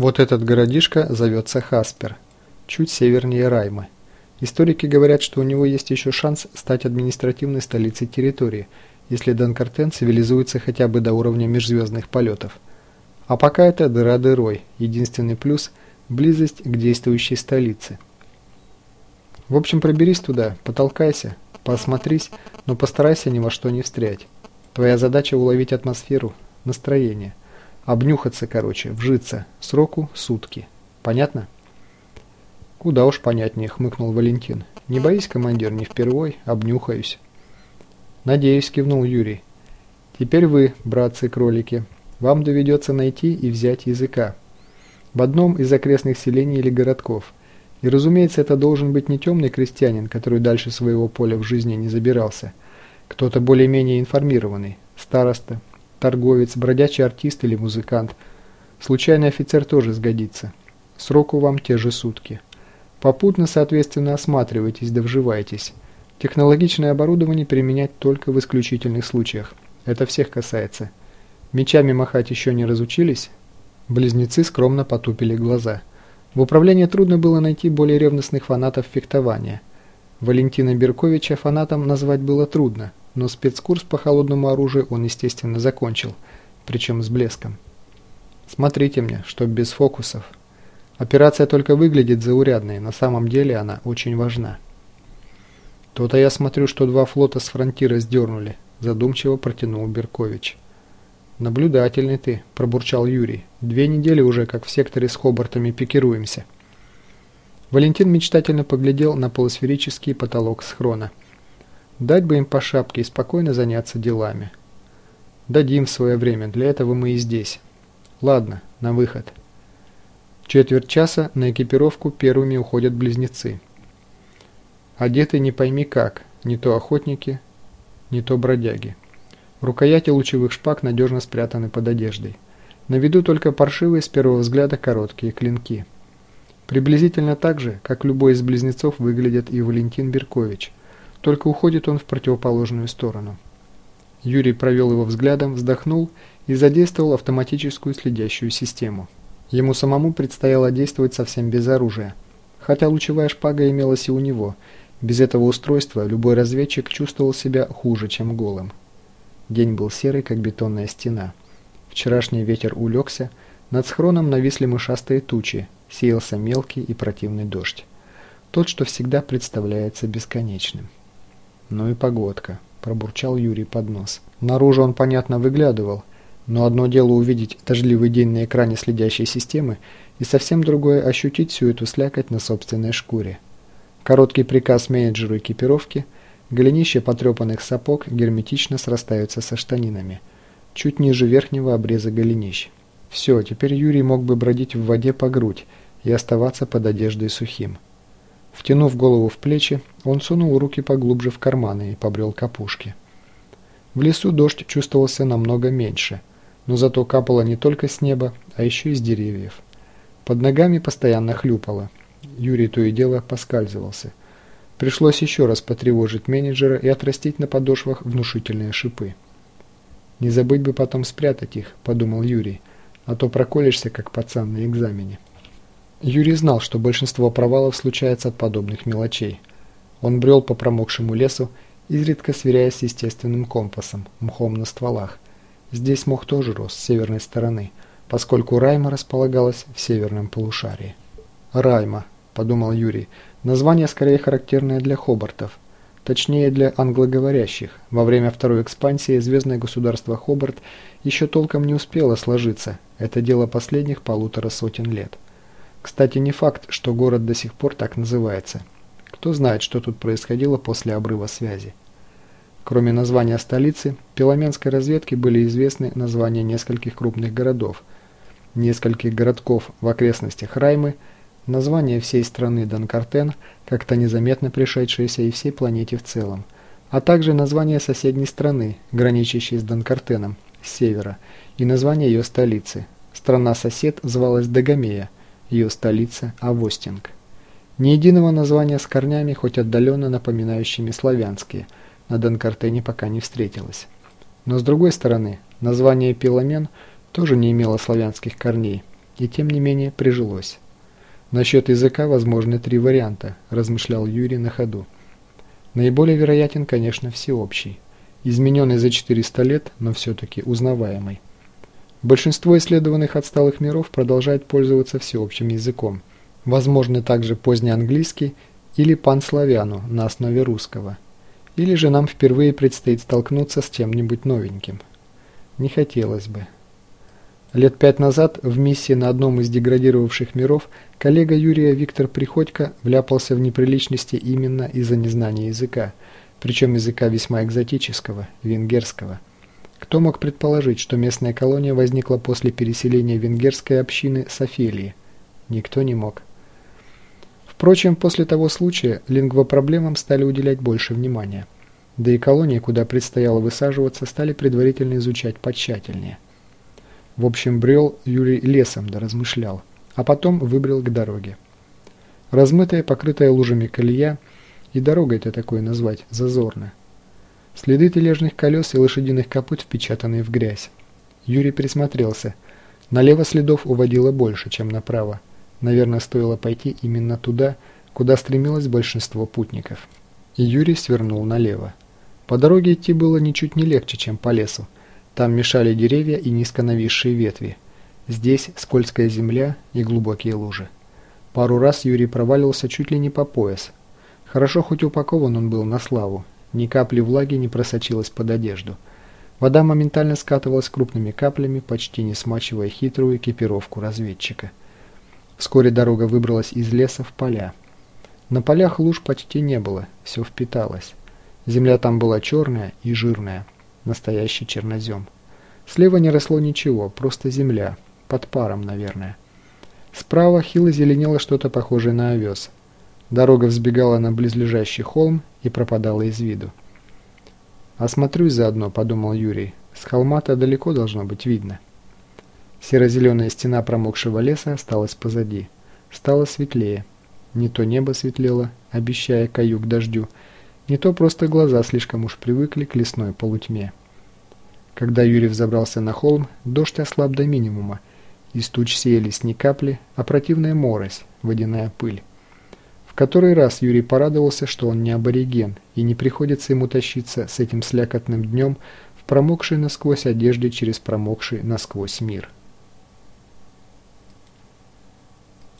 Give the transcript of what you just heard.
Вот этот городишко зовется Хаспер, чуть севернее Раймы. Историки говорят, что у него есть еще шанс стать административной столицей территории, если Данкартен цивилизуется хотя бы до уровня межзвездных полетов. А пока это дыра дырой, единственный плюс – близость к действующей столице. В общем, проберись туда, потолкайся, посмотрись, но постарайся ни во что не встрять. Твоя задача уловить атмосферу, настроение. Обнюхаться, короче, вжиться. Сроку сутки. Понятно? Куда уж понятнее, хмыкнул Валентин. Не боись, командир, не впервой, обнюхаюсь. Надеюсь, кивнул Юрий. Теперь вы, братцы-кролики, вам доведется найти и взять языка. В одном из окрестных селений или городков. И разумеется, это должен быть не темный крестьянин, который дальше своего поля в жизни не забирался. Кто-то более-менее информированный. Староста, торговец, бродячий артист или музыкант. Случайный офицер тоже сгодится. Сроку вам те же сутки. Попутно, соответственно, осматривайтесь да вживайтесь. Технологичное оборудование применять только в исключительных случаях. Это всех касается. Мечами махать еще не разучились? Близнецы скромно потупили глаза. В управлении трудно было найти более ревностных фанатов фехтования. Валентина Берковича фанатом назвать было трудно – но спецкурс по холодному оружию он, естественно, закончил, причем с блеском. Смотрите мне, чтоб без фокусов. Операция только выглядит заурядной, на самом деле она очень важна. То-то я смотрю, что два флота с фронтира сдернули, задумчиво протянул Беркович. «Наблюдательный ты», – пробурчал Юрий. «Две недели уже, как в секторе с Хобартами пикируемся». Валентин мечтательно поглядел на полусферический потолок схрона – Дать бы им по шапке и спокойно заняться делами. Дадим свое время, для этого мы и здесь. Ладно, на выход. Четверть часа на экипировку первыми уходят близнецы. Одеты не пойми как, не то охотники, не то бродяги. Рукояти лучевых шпаг надежно спрятаны под одеждой. На виду только паршивые с первого взгляда короткие клинки. Приблизительно так же, как любой из близнецов выглядит и Валентин Беркович – только уходит он в противоположную сторону. Юрий провел его взглядом, вздохнул и задействовал автоматическую следящую систему. Ему самому предстояло действовать совсем без оружия. Хотя лучевая шпага имелась и у него. Без этого устройства любой разведчик чувствовал себя хуже, чем голым. День был серый, как бетонная стена. Вчерашний ветер улегся, над схроном нависли мышастые тучи, сеялся мелкий и противный дождь. Тот, что всегда представляется бесконечным. «Ну и погодка», – пробурчал Юрий под нос. Наружу он, понятно, выглядывал, но одно дело увидеть дождливый день на экране следящей системы и совсем другое – ощутить всю эту слякоть на собственной шкуре. Короткий приказ менеджеру экипировки, голенища потрепанных сапог герметично срастаются со штанинами, чуть ниже верхнего обреза голенищ. Все, теперь Юрий мог бы бродить в воде по грудь и оставаться под одеждой сухим. Втянув голову в плечи, он сунул руки поглубже в карманы и побрел к. В лесу дождь чувствовался намного меньше, но зато капало не только с неба, а еще и с деревьев. Под ногами постоянно хлюпало. Юрий то и дело поскальзывался. Пришлось еще раз потревожить менеджера и отрастить на подошвах внушительные шипы. «Не забыть бы потом спрятать их», – подумал Юрий, – «а то проколешься, как пацан на экзамене». Юрий знал, что большинство провалов случается от подобных мелочей. Он брел по промокшему лесу, изредка сверяясь с естественным компасом, мхом на стволах. Здесь мох тоже рос с северной стороны, поскольку Райма располагалась в северном полушарии. «Райма», – подумал Юрий, – название скорее характерное для хобартов, точнее для англоговорящих. Во время второй экспансии звездное государство Хобарт еще толком не успело сложиться, это дело последних полутора сотен лет. Кстати, не факт, что город до сих пор так называется. Кто знает, что тут происходило после обрыва связи. Кроме названия столицы, пеломенской разведке были известны названия нескольких крупных городов, нескольких городков в окрестностях Раймы, название всей страны Данкартен, как-то незаметно пришедшееся и всей планете в целом, а также название соседней страны, граничащей с Данкартеном, с севера, и название ее столицы. Страна-сосед звалась Дагомея – ее столица – Авостинг. Ни единого названия с корнями, хоть отдаленно напоминающими славянские, на Донкартене пока не встретилось. Но с другой стороны, название Пеломен тоже не имело славянских корней, и тем не менее прижилось. Насчет языка возможны три варианта, размышлял Юрий на ходу. Наиболее вероятен, конечно, всеобщий. Измененный за 400 лет, но все-таки узнаваемый. Большинство исследованных отсталых миров продолжает пользоваться всеобщим языком. Возможны также поздний английский или панславяну на основе русского. Или же нам впервые предстоит столкнуться с чем-нибудь новеньким. Не хотелось бы. Лет пять назад в миссии на одном из деградировавших миров коллега Юрия Виктор Приходько вляпался в неприличности именно из-за незнания языка, причем языка весьма экзотического, венгерского. Кто мог предположить, что местная колония возникла после переселения венгерской общины с Офелии? Никто не мог. Впрочем, после того случая лингвопроблемам стали уделять больше внимания. Да и колонии, куда предстояло высаживаться, стали предварительно изучать потщательнее. В общем, брел Юрий лесом да размышлял, а потом выбрел к дороге. Размытая, покрытая лужами колея, и дорога это такое назвать, зазорно. Следы тележных колес и лошадиных копыт впечатанные в грязь. Юрий присмотрелся. Налево следов уводило больше, чем направо. Наверное, стоило пойти именно туда, куда стремилось большинство путников. И Юрий свернул налево. По дороге идти было ничуть не легче, чем по лесу. Там мешали деревья и низко нависшие ветви. Здесь скользкая земля и глубокие лужи. Пару раз Юрий проваливался чуть ли не по пояс. Хорошо хоть упакован он был на славу. Ни капли влаги не просочилась под одежду. Вода моментально скатывалась крупными каплями, почти не смачивая хитрую экипировку разведчика. Вскоре дорога выбралась из леса в поля. На полях луж почти не было, все впиталось. Земля там была черная и жирная. Настоящий чернозем. Слева не росло ничего, просто земля. Под паром, наверное. Справа хило зеленело что-то похожее на овес. Дорога взбегала на близлежащий холм и пропадала из виду. «Осмотрюсь заодно», — подумал Юрий. «С холма-то далеко должно быть видно». Серо-зеленая стена промокшего леса осталась позади. Стало светлее. Не то небо светлело, обещая каюк дождю, не то просто глаза слишком уж привыкли к лесной полутьме. Когда Юрий взобрался на холм, дождь ослаб до минимума. Из туч сеялись не капли, а противная морось, водяная пыль. В который раз Юрий порадовался, что он не абориген, и не приходится ему тащиться с этим слякотным днем в промокшей насквозь одежде через промокший насквозь мир.